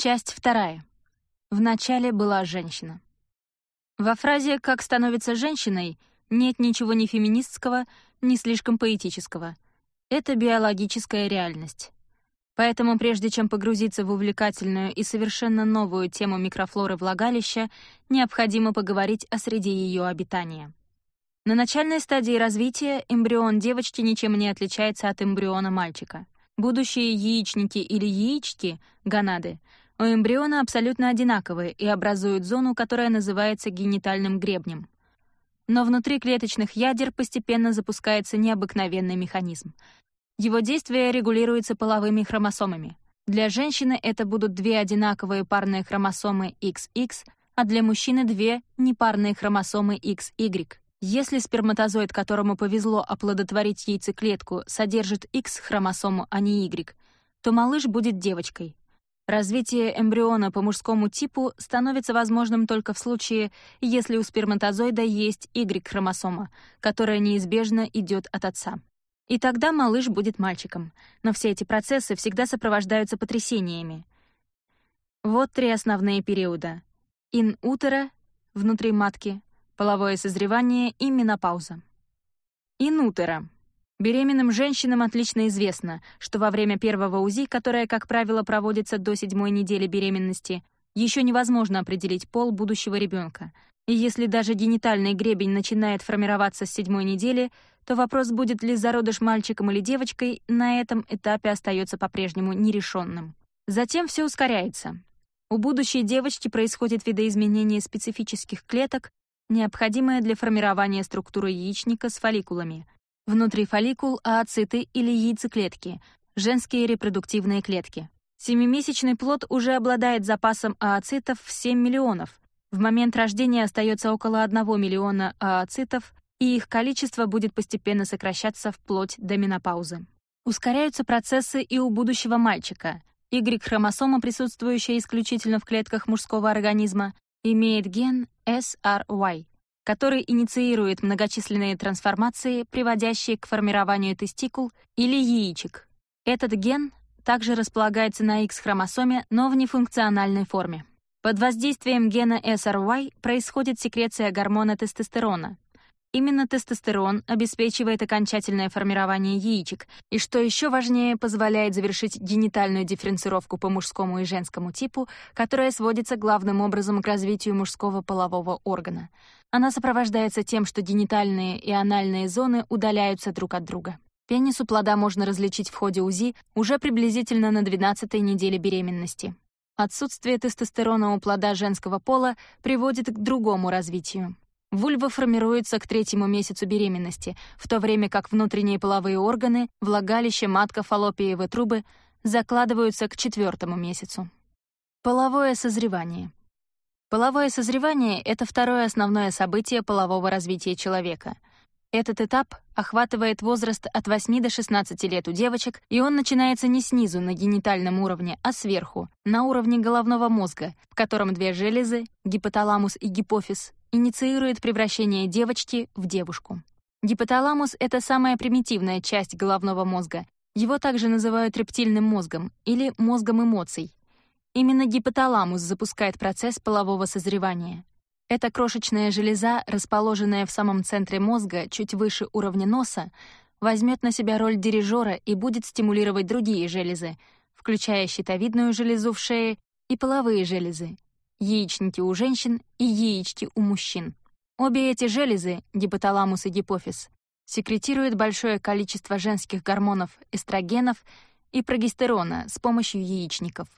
Часть вторая. Вначале была женщина. Во фразе «как становится женщиной» нет ничего ни феминистского, ни слишком поэтического. Это биологическая реальность. Поэтому прежде чем погрузиться в увлекательную и совершенно новую тему микрофлоры влагалища, необходимо поговорить о среде ее обитания. На начальной стадии развития эмбрион девочки ничем не отличается от эмбриона мальчика. Будущие яичники или яички, гонады, у эмбриона абсолютно одинаковые и образуют зону, которая называется генитальным гребнем. Но внутри клеточных ядер постепенно запускается необыкновенный механизм. Его действие регулируется половыми хромосомами. Для женщины это будут две одинаковые парные хромосомы XX, а для мужчины две непарные хромосомы XY. Если сперматозоид, которому повезло оплодотворить яйцеклетку, содержит X-хромосому, а не Y, то малыш будет девочкой. Развитие эмбриона по мужскому типу становится возможным только в случае, если у сперматозоида есть Y-хромосома, которая неизбежно идет от отца. И тогда малыш будет мальчиком. Но все эти процессы всегда сопровождаются потрясениями. Вот три основные периода. Ин утера — внутри матки, половое созревание и менопауза. Ин утера — Беременным женщинам отлично известно, что во время первого УЗИ, которое, как правило, проводится до седьмой недели беременности, еще невозможно определить пол будущего ребенка. И если даже генитальный гребень начинает формироваться с седьмой недели, то вопрос, будет ли зародыш мальчиком или девочкой, на этом этапе остается по-прежнему нерешенным. Затем все ускоряется. У будущей девочки происходит видоизменение специфических клеток, необходимое для формирования структуры яичника с фолликулами — Внутри фолликул а ооциты или яйцеклетки, женские репродуктивные клетки. Семимесячный плод уже обладает запасом ооцитов в 7 миллионов. В момент рождения остается около 1 миллиона ооцитов, и их количество будет постепенно сокращаться вплоть до менопаузы. Ускоряются процессы и у будущего мальчика. Y-хромосома, присутствующая исключительно в клетках мужского организма, имеет ген SRY — который инициирует многочисленные трансформации, приводящие к формированию тестикул или яичек. Этот ген также располагается на X-хромосоме, но в нефункциональной форме. Под воздействием гена SRY происходит секреция гормона тестостерона, Именно тестостерон обеспечивает окончательное формирование яичек и, что еще важнее, позволяет завершить генитальную дифференцировку по мужскому и женскому типу, которая сводится главным образом к развитию мужского полового органа. Она сопровождается тем, что генитальные и анальные зоны удаляются друг от друга. Пенис у плода можно различить в ходе УЗИ уже приблизительно на 12-й неделе беременности. Отсутствие тестостерона у плода женского пола приводит к другому развитию Вульва формируется к третьему месяцу беременности, в то время как внутренние половые органы, влагалище, матка, фаллопиевы трубы закладываются к четвертому месяцу. Половое созревание. Половое созревание — это второе основное событие полового развития человека. Этот этап охватывает возраст от 8 до 16 лет у девочек, и он начинается не снизу на генитальном уровне, а сверху, на уровне головного мозга, в котором две железы, гипоталамус и гипофиз, инициирует превращение девочки в девушку. Гипоталамус — это самая примитивная часть головного мозга. Его также называют рептильным мозгом или мозгом эмоций. Именно гипоталамус запускает процесс полового созревания. Эта крошечная железа, расположенная в самом центре мозга, чуть выше уровня носа, возьмет на себя роль дирижера и будет стимулировать другие железы, включая щитовидную железу в шее и половые железы, яичники у женщин и яички у мужчин. Обе эти железы, гипоталамус и гипофиз, секретируют большое количество женских гормонов, эстрогенов и прогестерона с помощью яичников.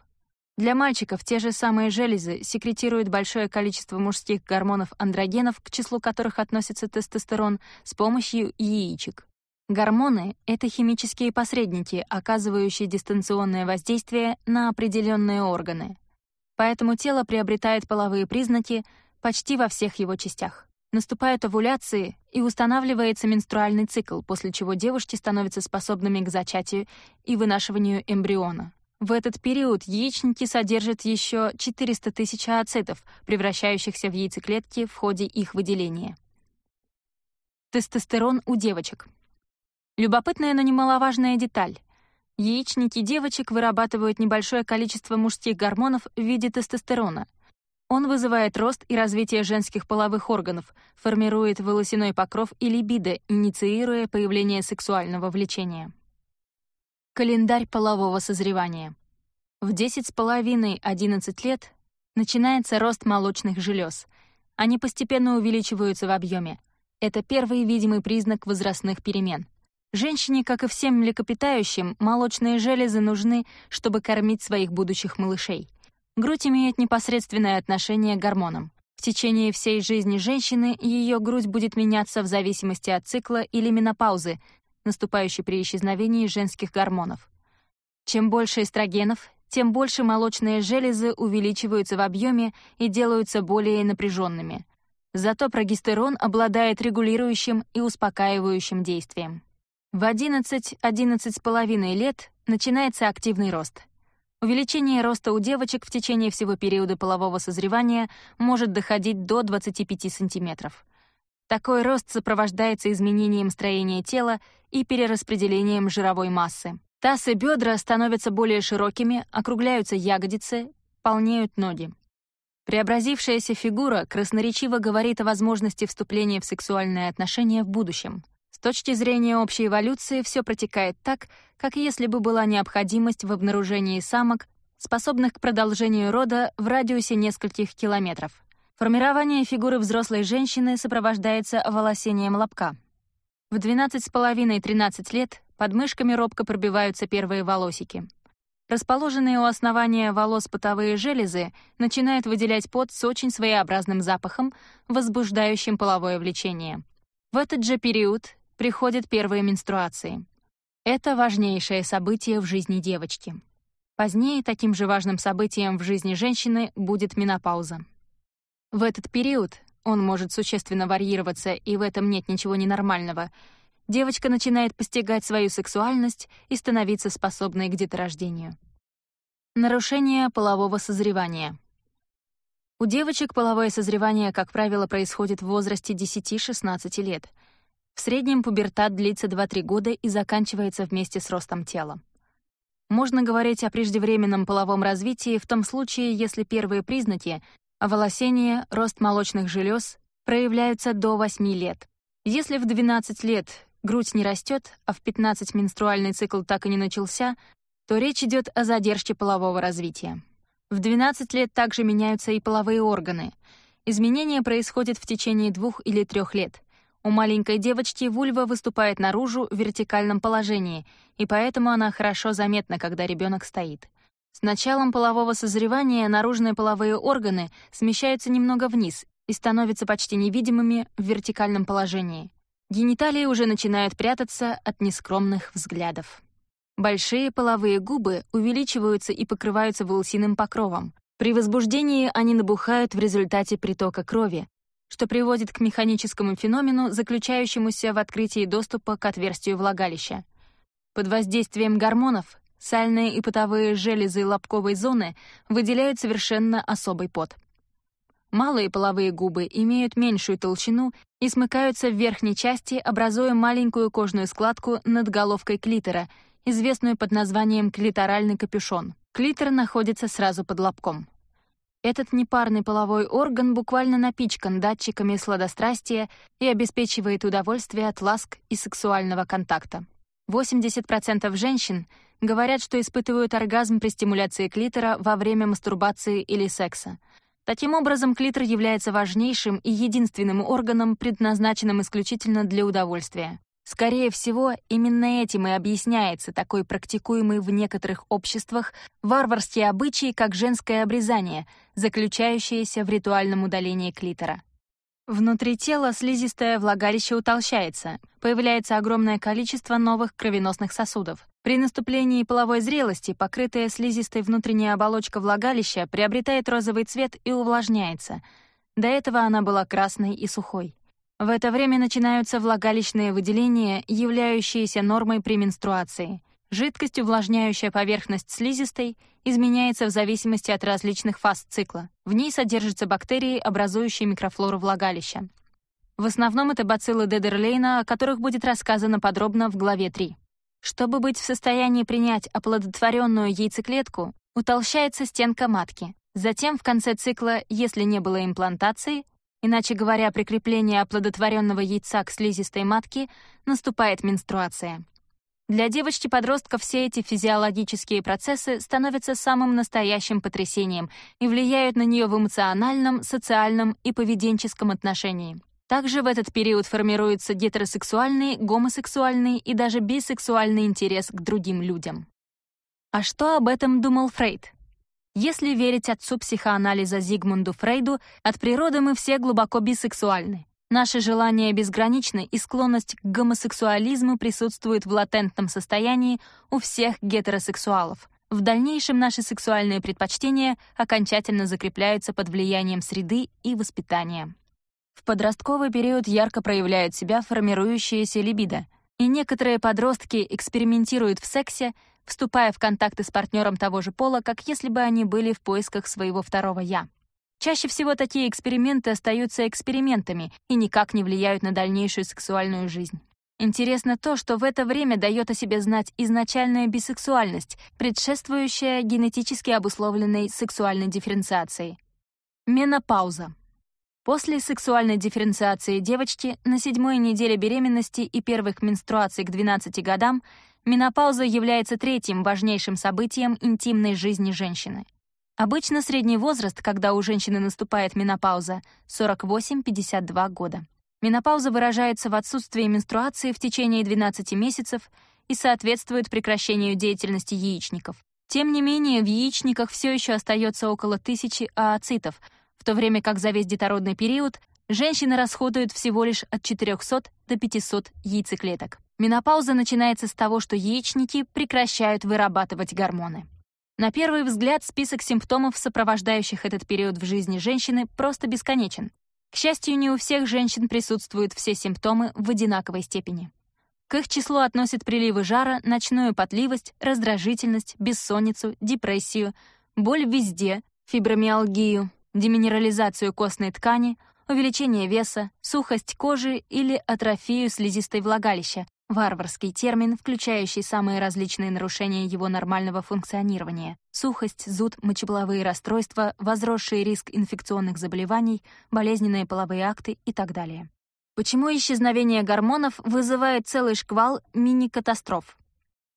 Для мальчиков те же самые железы секретируют большое количество мужских гормонов андрогенов, к числу которых относится тестостерон, с помощью яичек. Гормоны — это химические посредники, оказывающие дистанционное воздействие на определенные органы поэтому тело приобретает половые признаки почти во всех его частях. Наступают овуляции и устанавливается менструальный цикл, после чего девушки становятся способными к зачатию и вынашиванию эмбриона. В этот период яичники содержат еще 400 тысяч ацетов, превращающихся в яйцеклетки в ходе их выделения. Тестостерон у девочек. Любопытная, но немаловажная деталь. Яичники девочек вырабатывают небольшое количество мужских гормонов в виде тестостерона. Он вызывает рост и развитие женских половых органов, формирует волосяной покров и либидо, инициируя появление сексуального влечения. Календарь полового созревания. В 10,5-11 лет начинается рост молочных желез. Они постепенно увеличиваются в объеме. Это первый видимый признак возрастных перемен — Женщине, как и всем млекопитающим, молочные железы нужны, чтобы кормить своих будущих малышей. Грудь имеет непосредственное отношение к гормонам. В течение всей жизни женщины ее грудь будет меняться в зависимости от цикла или менопаузы, наступающей при исчезновении женских гормонов. Чем больше эстрогенов, тем больше молочные железы увеличиваются в объеме и делаются более напряженными. Зато прогестерон обладает регулирующим и успокаивающим действием. В 11-11,5 лет начинается активный рост. Увеличение роста у девочек в течение всего периода полового созревания может доходить до 25 сантиметров. Такой рост сопровождается изменением строения тела и перераспределением жировой массы. Таз и бедра становятся более широкими, округляются ягодицы, полнеют ноги. Преобразившаяся фигура красноречиво говорит о возможности вступления в сексуальные отношения в будущем — с точки зрения общей эволюции все протекает так, как если бы была необходимость в обнаружении самок, способных к продолжению рода в радиусе нескольких километров. Формирование фигуры взрослой женщины сопровождается волосением лобка. В 12,5-13 лет под мышками робко пробиваются первые волосики. Расположенные у основания волос потовые железы начинают выделять пот с очень своеобразным запахом, возбуждающим половое влечение. В этот же период приходят первые менструации. Это важнейшее событие в жизни девочки. Позднее таким же важным событием в жизни женщины будет менопауза. В этот период, он может существенно варьироваться, и в этом нет ничего ненормального, девочка начинает постигать свою сексуальность и становиться способной к деторождению. Нарушение полового созревания. У девочек половое созревание, как правило, происходит в возрасте 10-16 лет — в среднем пубертат длится 2-3 года и заканчивается вместе с ростом тела. Можно говорить о преждевременном половом развитии в том случае, если первые признаки — волосение, рост молочных желез — проявляются до 8 лет. Если в 12 лет грудь не растет, а в 15 менструальный цикл так и не начался, то речь идет о задержке полового развития. В 12 лет также меняются и половые органы. Изменения происходят в течение двух или трех лет. У маленькой девочки вульва выступает наружу в вертикальном положении, и поэтому она хорошо заметна, когда ребенок стоит. С началом полового созревания наружные половые органы смещаются немного вниз и становятся почти невидимыми в вертикальном положении. Гениталии уже начинают прятаться от нескромных взглядов. Большие половые губы увеличиваются и покрываются волосиным покровом. При возбуждении они набухают в результате притока крови, что приводит к механическому феномену, заключающемуся в открытии доступа к отверстию влагалища. Под воздействием гормонов сальные и потовые железы лобковой зоны выделяют совершенно особый пот. Малые половые губы имеют меньшую толщину и смыкаются в верхней части, образуя маленькую кожную складку над головкой клитора, известную под названием клиторальный капюшон. Клитор находится сразу под лобком. Этот непарный половой орган буквально напичкан датчиками сладострастия и обеспечивает удовольствие от ласк и сексуального контакта. 80% женщин говорят, что испытывают оргазм при стимуляции клитора во время мастурбации или секса. Таким образом, клитор является важнейшим и единственным органом, предназначенным исключительно для удовольствия. Скорее всего, именно этим и объясняется такой практикуемый в некоторых обществах варварские обычаи, как женское обрезание, заключающееся в ритуальном удалении клитора. Внутри тела слизистое влагалище утолщается, появляется огромное количество новых кровеносных сосудов. При наступлении половой зрелости покрытая слизистой внутренняя оболочка влагалища приобретает розовый цвет и увлажняется. До этого она была красной и сухой. В это время начинаются влагалищные выделения, являющиеся нормой при менструации. Жидкость, увлажняющая поверхность слизистой, изменяется в зависимости от различных фаз цикла. В ней содержатся бактерии, образующие микрофлору влагалища. В основном это бациллы Дедерлейна, о которых будет рассказано подробно в главе 3. Чтобы быть в состоянии принять оплодотворенную яйцеклетку, утолщается стенка матки. Затем в конце цикла, если не было имплантации, Иначе говоря, прикрепление оплодотворенного яйца к слизистой матке наступает менструация. Для девочки-подростка все эти физиологические процессы становятся самым настоящим потрясением и влияют на нее в эмоциональном, социальном и поведенческом отношении. Также в этот период формируется гетеросексуальный, гомосексуальный и даже бисексуальный интерес к другим людям. А что об этом думал Фрейд? Если верить отцу психоанализа Зигмунду Фрейду, от природы мы все глубоко бисексуальны. Наши желания безграничны, и склонность к гомосексуализму присутствует в латентном состоянии у всех гетеросексуалов. В дальнейшем наши сексуальные предпочтения окончательно закрепляются под влиянием среды и воспитания. В подростковый период ярко проявляют себя формирующиеся либидо, и некоторые подростки экспериментируют в сексе, вступая в контакты с партнером того же пола, как если бы они были в поисках своего второго «я». Чаще всего такие эксперименты остаются экспериментами и никак не влияют на дальнейшую сексуальную жизнь. Интересно то, что в это время дает о себе знать изначальная бисексуальность, предшествующая генетически обусловленной сексуальной дифференциации. Менопауза. После сексуальной дифференциации девочки на седьмой неделе беременности и первых менструаций к 12 годам менопауза является третьим важнейшим событием интимной жизни женщины. Обычно средний возраст, когда у женщины наступает менопауза, 48-52 года. Менопауза выражается в отсутствии менструации в течение 12 месяцев и соответствует прекращению деятельности яичников. Тем не менее, в яичниках все еще остается около тысячи ооцитов, в то время как за весь детородный период Женщины расходуют всего лишь от 400 до 500 яйцеклеток. Менопауза начинается с того, что яичники прекращают вырабатывать гормоны. На первый взгляд список симптомов, сопровождающих этот период в жизни женщины, просто бесконечен. К счастью, не у всех женщин присутствуют все симптомы в одинаковой степени. К их числу относят приливы жара, ночную потливость, раздражительность, бессонницу, депрессию, боль везде, фибромиалгию, деминерализацию костной ткани — увеличение веса, сухость кожи или атрофию слизистой влагалища, варварский термин, включающий самые различные нарушения его нормального функционирования, сухость, зуд, мочеполовые расстройства, возросший риск инфекционных заболеваний, болезненные половые акты и так далее. Почему исчезновение гормонов вызывает целый шквал мини-катастроф?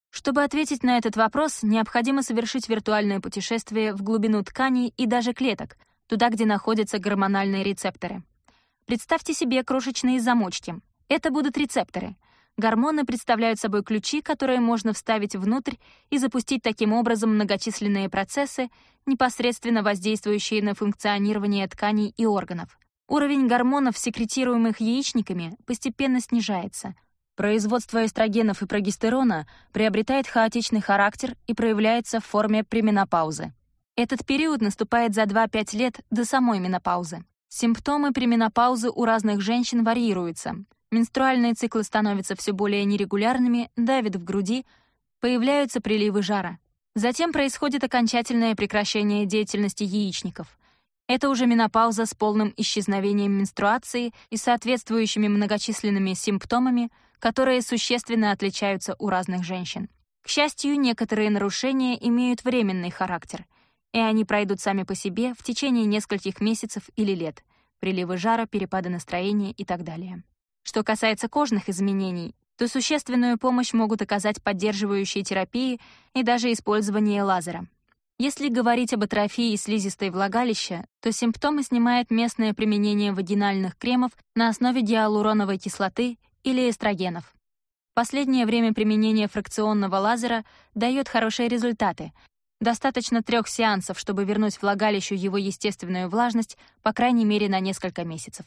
Чтобы ответить на этот вопрос, необходимо совершить виртуальное путешествие в глубину тканей и даже клеток — туда, где находятся гормональные рецепторы. Представьте себе крошечные замочки. Это будут рецепторы. Гормоны представляют собой ключи, которые можно вставить внутрь и запустить таким образом многочисленные процессы, непосредственно воздействующие на функционирование тканей и органов. Уровень гормонов, секретируемых яичниками, постепенно снижается. Производство эстрогенов и прогестерона приобретает хаотичный характер и проявляется в форме пременопаузы. Этот период наступает за 2-5 лет до самой менопаузы. Симптомы при менопаузе у разных женщин варьируются. Менструальные циклы становятся все более нерегулярными, давит в груди, появляются приливы жара. Затем происходит окончательное прекращение деятельности яичников. Это уже менопауза с полным исчезновением менструации и соответствующими многочисленными симптомами, которые существенно отличаются у разных женщин. К счастью, некоторые нарушения имеют временный характер — и они пройдут сами по себе в течение нескольких месяцев или лет, приливы жара, перепады настроения и так далее. Что касается кожных изменений, то существенную помощь могут оказать поддерживающие терапии и даже использование лазера. Если говорить об атрофии и слизистой влагалища, то симптомы снимает местное применение вагинальных кремов на основе гиалуроновой кислоты или эстрогенов. Последнее время применение фракционного лазера дает хорошие результаты, Достаточно трех сеансов, чтобы вернуть влагалищу его естественную влажность, по крайней мере, на несколько месяцев.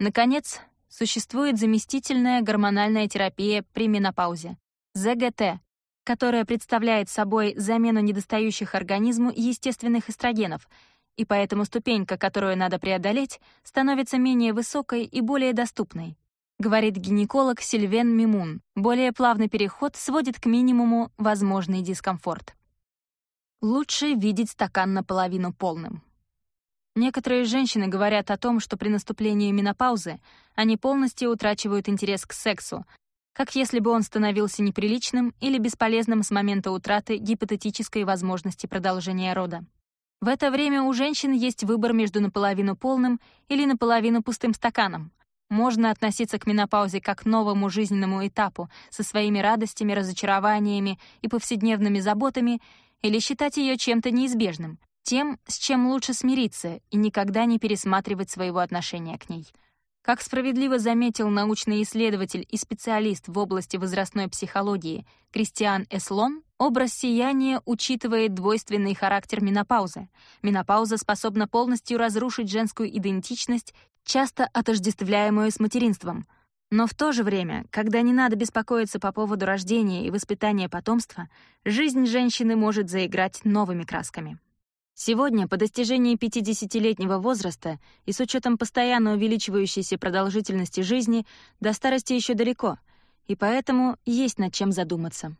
Наконец, существует заместительная гормональная терапия при менопаузе — ЗГТ, которая представляет собой замену недостающих организму естественных эстрогенов, и поэтому ступенька, которую надо преодолеть, становится менее высокой и более доступной. Говорит гинеколог Сильвен Мимун, более плавный переход сводит к минимуму возможный дискомфорт. Лучше видеть стакан наполовину полным. Некоторые женщины говорят о том, что при наступлении менопаузы они полностью утрачивают интерес к сексу, как если бы он становился неприличным или бесполезным с момента утраты гипотетической возможности продолжения рода. В это время у женщин есть выбор между наполовину полным или наполовину пустым стаканом. Можно относиться к менопаузе как к новому жизненному этапу со своими радостями, разочарованиями и повседневными заботами — или считать ее чем-то неизбежным, тем, с чем лучше смириться и никогда не пересматривать своего отношения к ней. Как справедливо заметил научный исследователь и специалист в области возрастной психологии Кристиан Эслон, образ сияния учитывает двойственный характер менопаузы. Менопауза способна полностью разрушить женскую идентичность часто отождествляемую с материнством, но в то же время, когда не надо беспокоиться по поводу рождения и воспитания потомства, жизнь женщины может заиграть новыми красками. Сегодня, по достижении 50-летнего возраста и с учетом постоянно увеличивающейся продолжительности жизни, до старости еще далеко, и поэтому есть над чем задуматься.